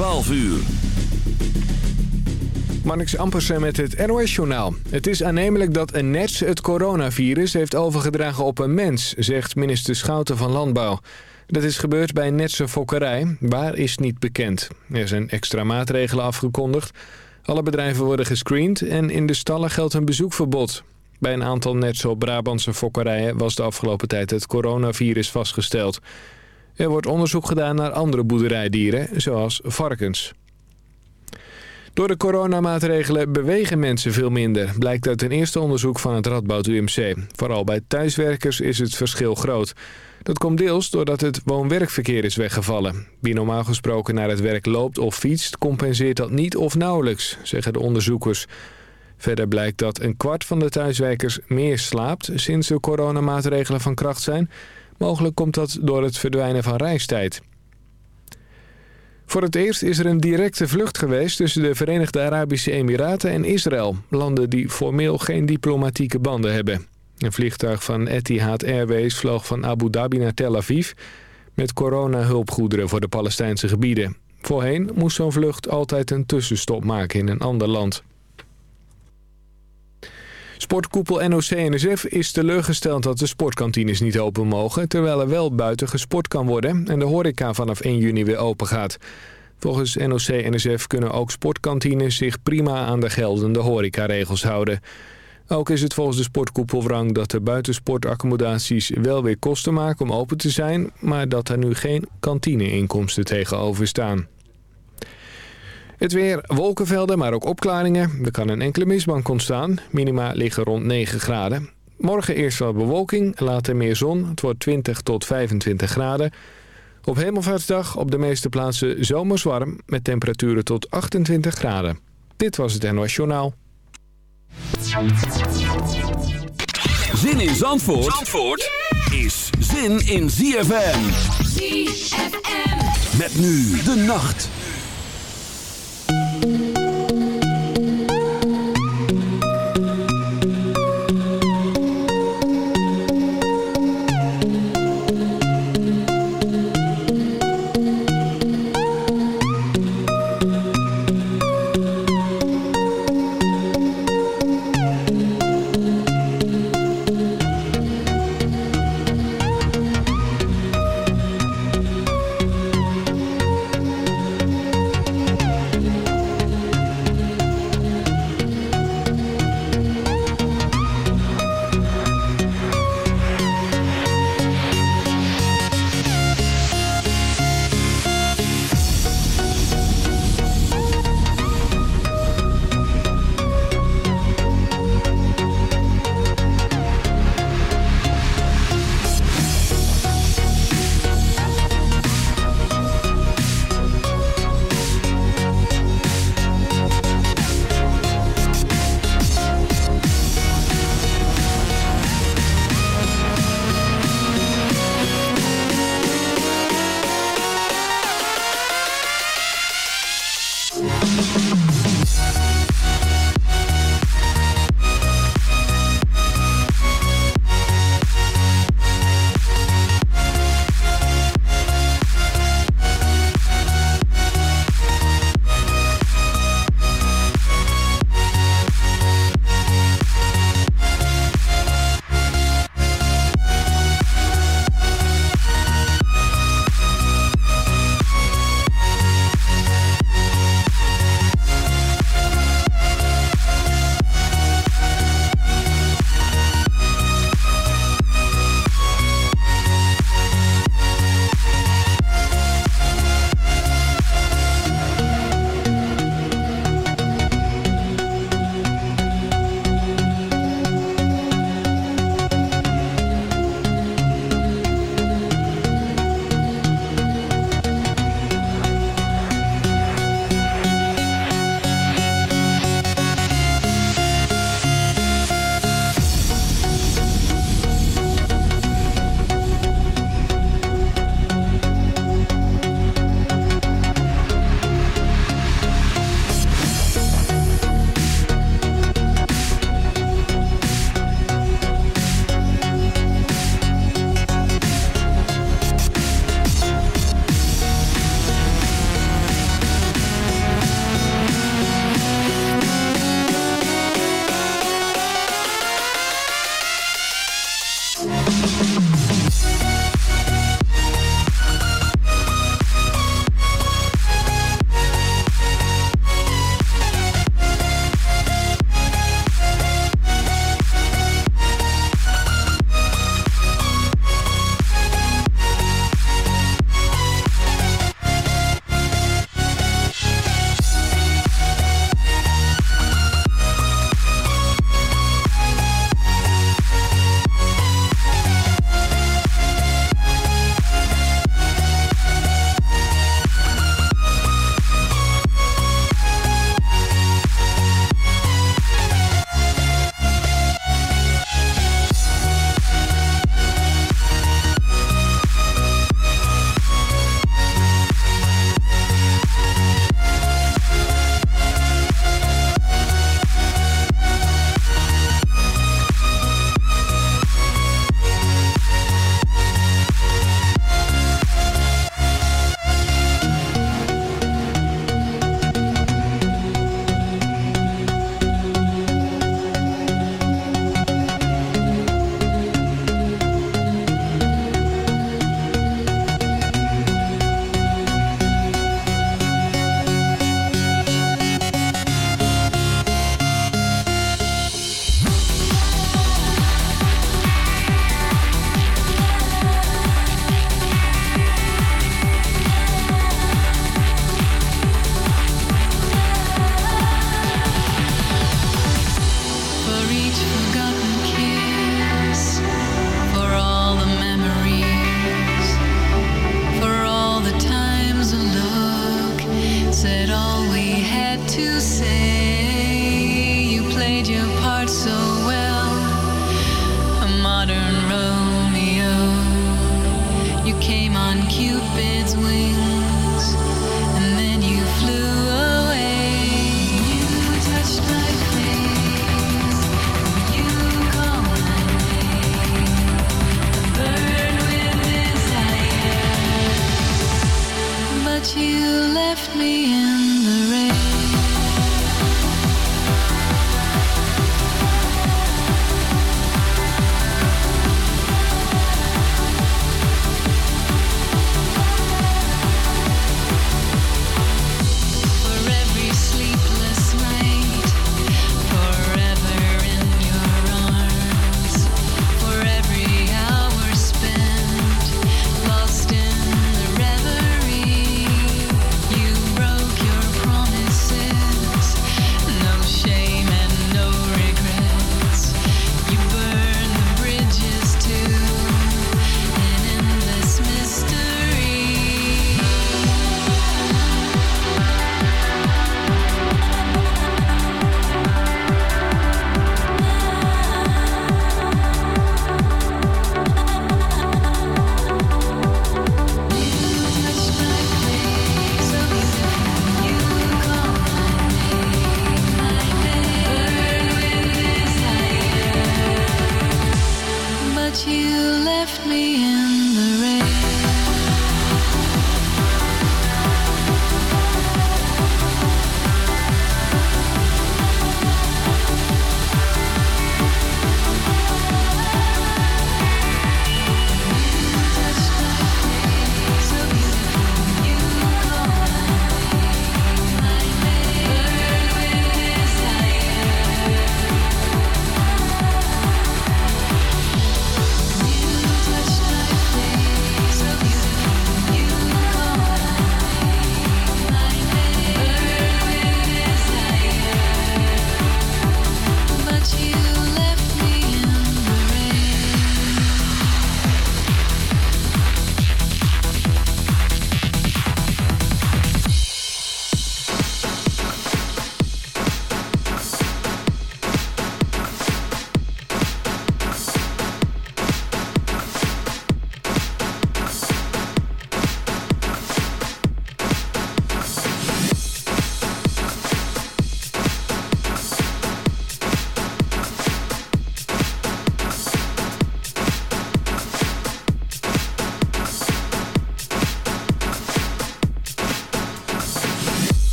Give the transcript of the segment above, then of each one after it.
12 uur. Marnix Ampersen met het NOS-journaal. Het is aannemelijk dat een nets het coronavirus heeft overgedragen op een mens, zegt minister Schouten van Landbouw. Dat is gebeurd bij een netse fokkerij. Waar is niet bekend. Er zijn extra maatregelen afgekondigd. Alle bedrijven worden gescreend en in de stallen geldt een bezoekverbod. Bij een aantal netse op Brabantse fokkerijen was de afgelopen tijd het coronavirus vastgesteld. Er wordt onderzoek gedaan naar andere boerderijdieren, zoals varkens. Door de coronamaatregelen bewegen mensen veel minder, blijkt uit een eerste onderzoek van het Radboud UMC. Vooral bij thuiswerkers is het verschil groot. Dat komt deels doordat het woon-werkverkeer is weggevallen. Wie normaal gesproken naar het werk loopt of fietst, compenseert dat niet of nauwelijks, zeggen de onderzoekers. Verder blijkt dat een kwart van de thuiswerkers meer slaapt sinds de coronamaatregelen van kracht zijn. Mogelijk komt dat door het verdwijnen van reistijd. Voor het eerst is er een directe vlucht geweest tussen de Verenigde Arabische Emiraten en Israël. Landen die formeel geen diplomatieke banden hebben. Een vliegtuig van Etihad Airways vloog van Abu Dhabi naar Tel Aviv... met coronahulpgoederen voor de Palestijnse gebieden. Voorheen moest zo'n vlucht altijd een tussenstop maken in een ander land. Sportkoepel NOC-NSF is teleurgesteld dat de sportkantines niet open mogen... terwijl er wel buiten gesport kan worden en de horeca vanaf 1 juni weer open gaat. Volgens NOC-NSF kunnen ook sportkantines zich prima aan de geldende horecaregels houden. Ook is het volgens de sportkoepel wrang dat de buitensportaccommodaties wel weer kosten maken om open te zijn... maar dat er nu geen kantineinkomsten tegenover staan. Het weer, wolkenvelden, maar ook opklaringen. Er kan een enkele mistbank ontstaan. Minima liggen rond 9 graden. Morgen eerst wat bewolking, later meer zon. Het wordt 20 tot 25 graden. Op Hemelvaartsdag op de meeste plaatsen zomers warm... met temperaturen tot 28 graden. Dit was het NOS Journaal. Zin in Zandvoort, Zandvoort is zin in ZFM. ZFM. Met nu de nacht.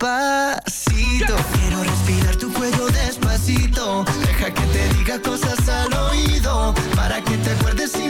Despacito, quiero respirar tu cuello despacito. Deja que te diga cosas al oído, para que te acuerdes si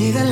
Llega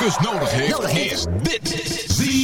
Nodig heeft, is dit.